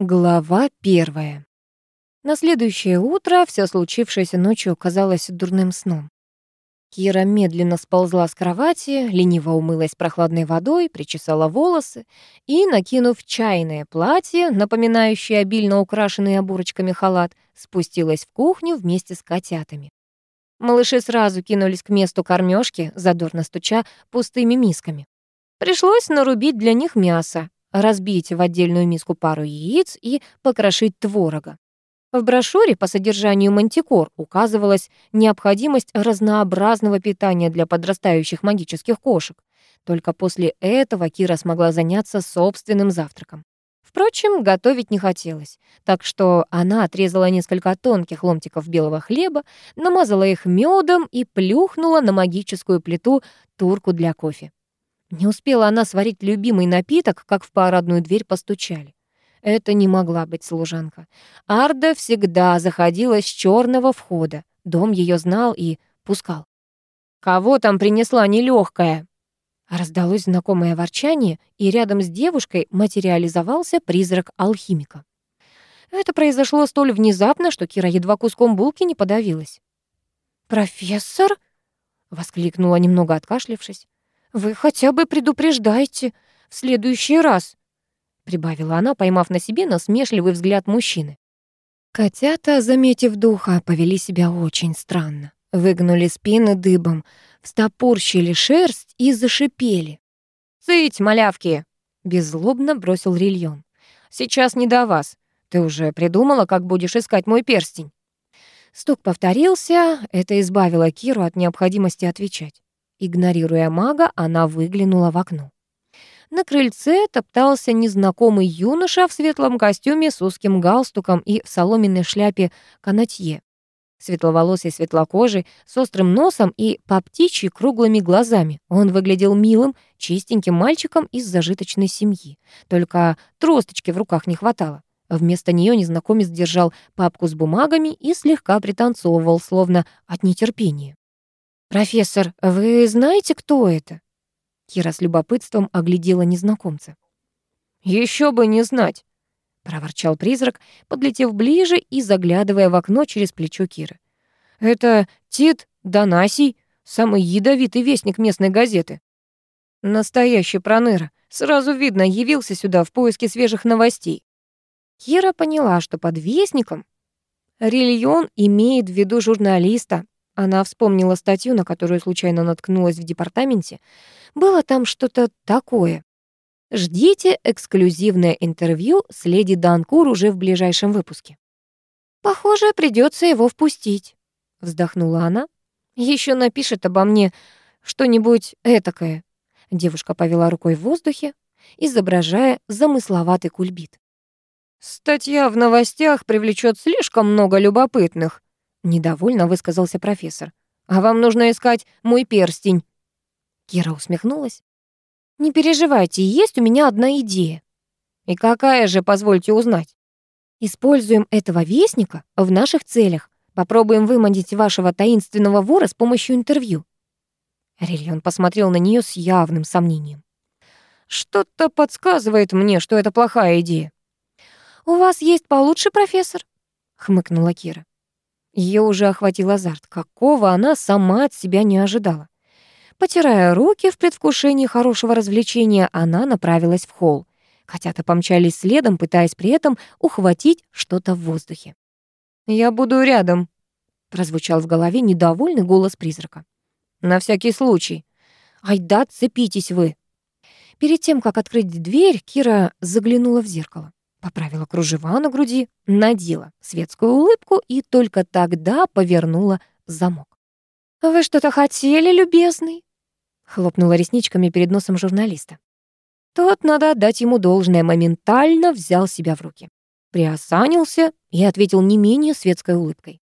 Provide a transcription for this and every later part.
Глава первая. На следующее утро все случившееся ночью казалось дурным сном. Кира медленно сползла с кровати, лениво умылась прохладной водой, причесала волосы и, накинув чайное платье, напоминающее обильно украшенный оборочками халат, спустилась в кухню вместе с котятами. Малыши сразу кинулись к месту кормежки, задорно стуча пустыми мисками. Пришлось нарубить для них мясо, разбить в отдельную миску пару яиц и покрошить творога. В брошюре по содержанию мантикор указывалась необходимость разнообразного питания для подрастающих магических кошек. Только после этого Кира смогла заняться собственным завтраком. Впрочем, готовить не хотелось, так что она отрезала несколько тонких ломтиков белого хлеба, намазала их медом и плюхнула на магическую плиту турку для кофе. Не успела она сварить любимый напиток, как в парадную дверь постучали. Это не могла быть служанка. Арда всегда заходила с черного входа. Дом ее знал и пускал. «Кого там принесла нелегкая?» Раздалось знакомое ворчание, и рядом с девушкой материализовался призрак алхимика. Это произошло столь внезапно, что Кира едва куском булки не подавилась. «Профессор?» — воскликнула, немного откашлившись. «Вы хотя бы предупреждайте в следующий раз», — прибавила она, поймав на себе насмешливый взгляд мужчины. Котята, заметив духа, повели себя очень странно. Выгнули спины дыбом, встопорщили шерсть и зашипели. «Цыть, малявки!» — беззлобно бросил Рильон. «Сейчас не до вас. Ты уже придумала, как будешь искать мой перстень?» Стук повторился, это избавило Киру от необходимости отвечать. Игнорируя мага, она выглянула в окно. На крыльце топтался незнакомый юноша в светлом костюме с узким галстуком и в соломенной шляпе канатье. Светловолосый, светлокожий, с острым носом и по птичьи круглыми глазами. Он выглядел милым, чистеньким мальчиком из зажиточной семьи. Только тросточки в руках не хватало. Вместо нее незнакомец держал папку с бумагами и слегка пританцовывал, словно от нетерпения. «Профессор, вы знаете, кто это?» Кира с любопытством оглядела незнакомца. Еще бы не знать!» — проворчал призрак, подлетев ближе и заглядывая в окно через плечо Киры. «Это Тит Донасий, самый ядовитый вестник местной газеты. Настоящий проныра. Сразу видно, явился сюда в поиске свежих новостей». Кира поняла, что под вестником Рильон имеет в виду журналиста, она вспомнила статью, на которую случайно наткнулась в департаменте. Было там что-то такое. Ждите эксклюзивное интервью с леди Данкур уже в ближайшем выпуске. Похоже, придется его впустить, вздохнула она. Еще напишет обо мне что-нибудь этакое. Девушка повела рукой в воздухе, изображая замысловатый кульбит. Статья в новостях привлечет слишком много любопытных, Недовольно высказался профессор. «А вам нужно искать мой перстень». Кира усмехнулась. «Не переживайте, есть у меня одна идея». «И какая же, позвольте узнать?» «Используем этого вестника в наших целях. Попробуем выманить вашего таинственного вора с помощью интервью». Рильон посмотрел на нее с явным сомнением. «Что-то подсказывает мне, что это плохая идея». «У вас есть получше, профессор?» — хмыкнула Кира. Ее уже охватил азарт, какого она сама от себя не ожидала. Потирая руки в предвкушении хорошего развлечения, она направилась в холл. Котята помчались следом, пытаясь при этом ухватить что-то в воздухе. «Я буду рядом», — прозвучал в голове недовольный голос призрака. «На всякий случай. Ай да, цепитесь вы». Перед тем, как открыть дверь, Кира заглянула в зеркало поправила кружева на груди, надела светскую улыбку и только тогда повернула замок. «Вы что-то хотели, любезный?» хлопнула ресничками перед носом журналиста. Тот, надо отдать ему должное, моментально взял себя в руки. Приосанился и ответил не менее светской улыбкой.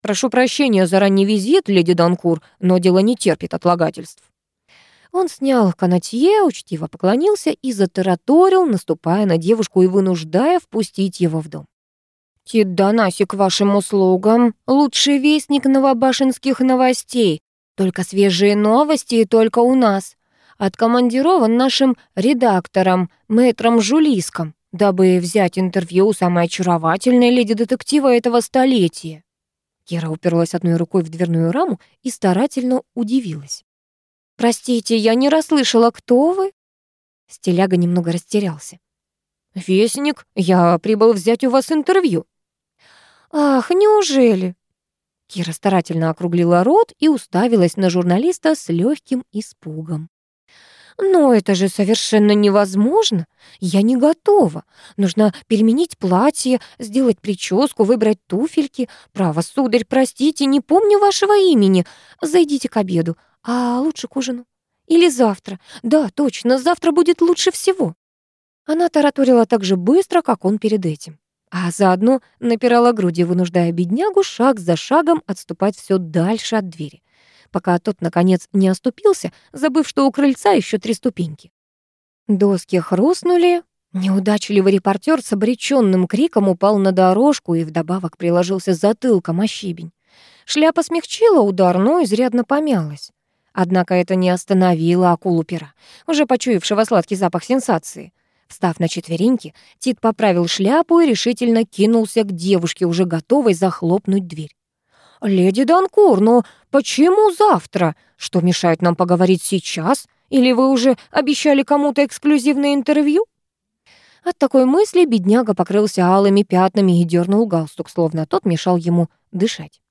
«Прошу прощения за ранний визит, леди Данкур, но дело не терпит отлагательств». Он снял канатье, учтиво поклонился и затараторил, наступая на девушку и вынуждая впустить его в дом. «Тит Данаси к вашим услугам. Лучший вестник новобашенских новостей. Только свежие новости и только у нас. Откомандирован нашим редактором, мэтром Жулиском. дабы взять интервью у самой очаровательной леди детектива этого столетия. Кира уперлась одной рукой в дверную раму и старательно удивилась. «Простите, я не расслышала, кто вы?» Стиляга немного растерялся. «Вестник, я прибыл взять у вас интервью». «Ах, неужели?» Кира старательно округлила рот и уставилась на журналиста с легким испугом. «Но это же совершенно невозможно. Я не готова. Нужно переменить платье, сделать прическу, выбрать туфельки. Право, сударь, простите, не помню вашего имени. Зайдите к обеду, а лучше к ужину. Или завтра. Да, точно, завтра будет лучше всего». Она тараторила так же быстро, как он перед этим. А заодно напирала груди, вынуждая беднягу шаг за шагом отступать все дальше от двери пока тот, наконец, не оступился, забыв, что у крыльца еще три ступеньки. Доски хрустнули, неудачливый репортер с обреченным криком упал на дорожку и вдобавок приложился затылком о щебень. Шляпа смягчила удар, но изрядно помялась. Однако это не остановило акулу пера, уже почуявшего сладкий запах сенсации. Встав на четвереньки, Тит поправил шляпу и решительно кинулся к девушке, уже готовой захлопнуть дверь. «Леди Данкур, но почему завтра? Что мешает нам поговорить сейчас? Или вы уже обещали кому-то эксклюзивное интервью?» От такой мысли бедняга покрылся алыми пятнами и дернул галстук, словно тот мешал ему дышать.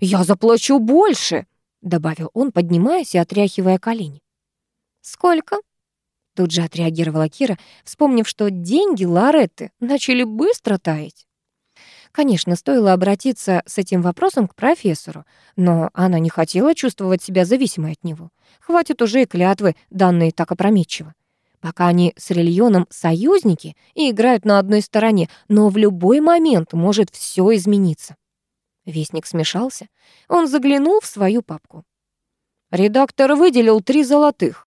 «Я заплачу больше!» — добавил он, поднимаясь и отряхивая колени. «Сколько?» Тут же отреагировала Кира, вспомнив, что деньги Лоретты начали быстро таять. Конечно, стоило обратиться с этим вопросом к профессору, но она не хотела чувствовать себя зависимой от него. Хватит уже и клятвы, данные так опрометчиво. Пока они с Рильоном союзники и играют на одной стороне, но в любой момент может все измениться. Вестник смешался. Он заглянул в свою папку. Редактор выделил три золотых.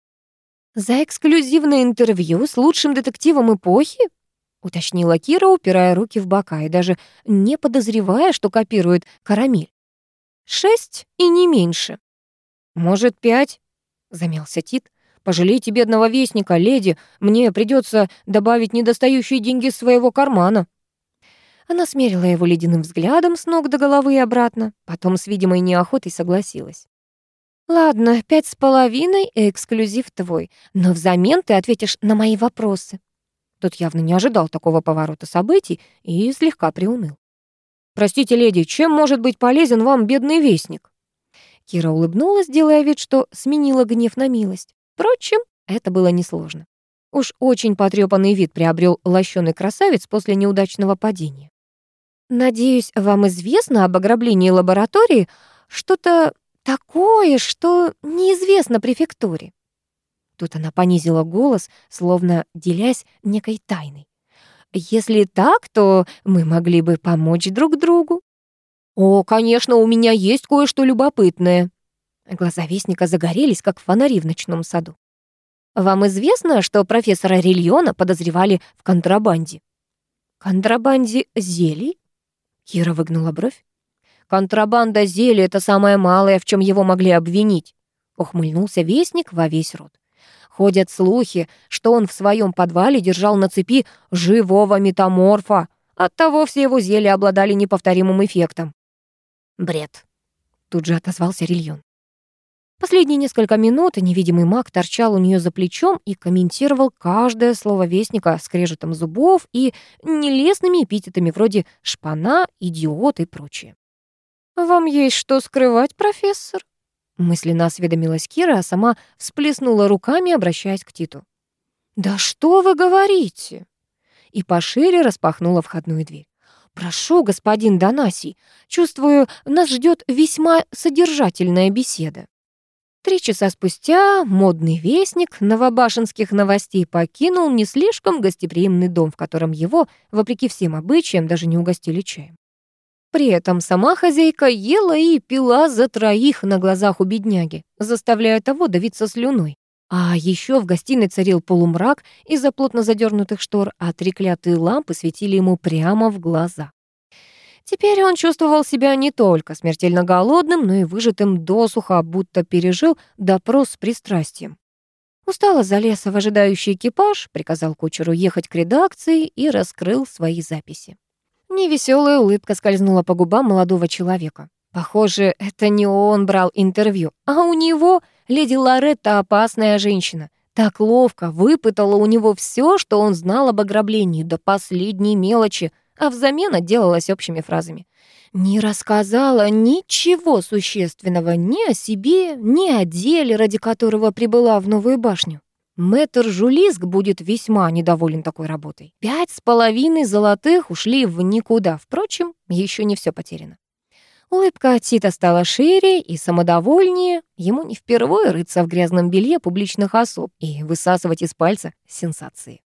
«За эксклюзивное интервью с лучшим детективом эпохи?» Уточнила Кира, упирая руки в бока и даже не подозревая, что копирует карамель. «Шесть и не меньше». «Может, пять?» — замялся Тит. «Пожалейте бедного вестника, леди, мне придется добавить недостающие деньги из своего кармана». Она смерила его ледяным взглядом с ног до головы и обратно, потом с видимой неохотой согласилась. «Ладно, пять с половиной — эксклюзив твой, но взамен ты ответишь на мои вопросы. Тот явно не ожидал такого поворота событий и слегка приуныл. «Простите, леди, чем может быть полезен вам бедный вестник?» Кира улыбнулась, делая вид, что сменила гнев на милость. Впрочем, это было несложно. Уж очень потрёпанный вид приобрел лощеный красавец после неудачного падения. «Надеюсь, вам известно об ограблении лаборатории что-то такое, что неизвестно префектуре?» Тут она понизила голос, словно делясь некой тайной. «Если так, то мы могли бы помочь друг другу». «О, конечно, у меня есть кое-что любопытное». Глаза Вестника загорелись, как фонари в ночном саду. «Вам известно, что профессора Рильона подозревали в контрабанде?» «Контрабанде зелий?» Кира выгнула бровь. «Контрабанда зелий — это самое малое, в чем его могли обвинить», — ухмыльнулся Вестник во весь рот. Ходят слухи, что он в своем подвале держал на цепи живого метаморфа. Оттого все его зелья обладали неповторимым эффектом. «Бред», — тут же отозвался Рильон. Последние несколько минут невидимый маг торчал у нее за плечом и комментировал каждое слово вестника скрежетом зубов и нелестными эпитетами вроде «шпана», «идиот» и прочее. «Вам есть что скрывать, профессор?» Мысленно осведомилась Кира, а сама всплеснула руками, обращаясь к Титу. «Да что вы говорите?» И пошире распахнула входную дверь. «Прошу, господин Донасий, чувствую, нас ждет весьма содержательная беседа». Три часа спустя модный вестник новобашенских новостей покинул не слишком гостеприимный дом, в котором его, вопреки всем обычаям, даже не угостили чаем. При этом сама хозяйка ела и пила за троих на глазах у бедняги, заставляя того давиться слюной. А еще в гостиной царил полумрак из-за плотно задернутых штор, а треклятые лампы светили ему прямо в глаза. Теперь он чувствовал себя не только смертельно голодным, но и выжатым досуха, будто пережил допрос с пристрастием. Устало залез в ожидающий экипаж, приказал кучеру ехать к редакции и раскрыл свои записи. Невеселая улыбка скользнула по губам молодого человека. Похоже, это не он брал интервью, а у него леди Лоретта опасная женщина. Так ловко выпытала у него все, что он знал об ограблении до последней мелочи, а взамен отделалась общими фразами. Не рассказала ничего существенного ни о себе, ни о деле, ради которого прибыла в новую башню. Мэтр Жулиск будет весьма недоволен такой работой. Пять с половиной золотых ушли в никуда. Впрочем, еще не все потеряно. Улыбка Тита стала шире и самодовольнее. Ему не впервые рыться в грязном белье публичных особ и высасывать из пальца сенсации.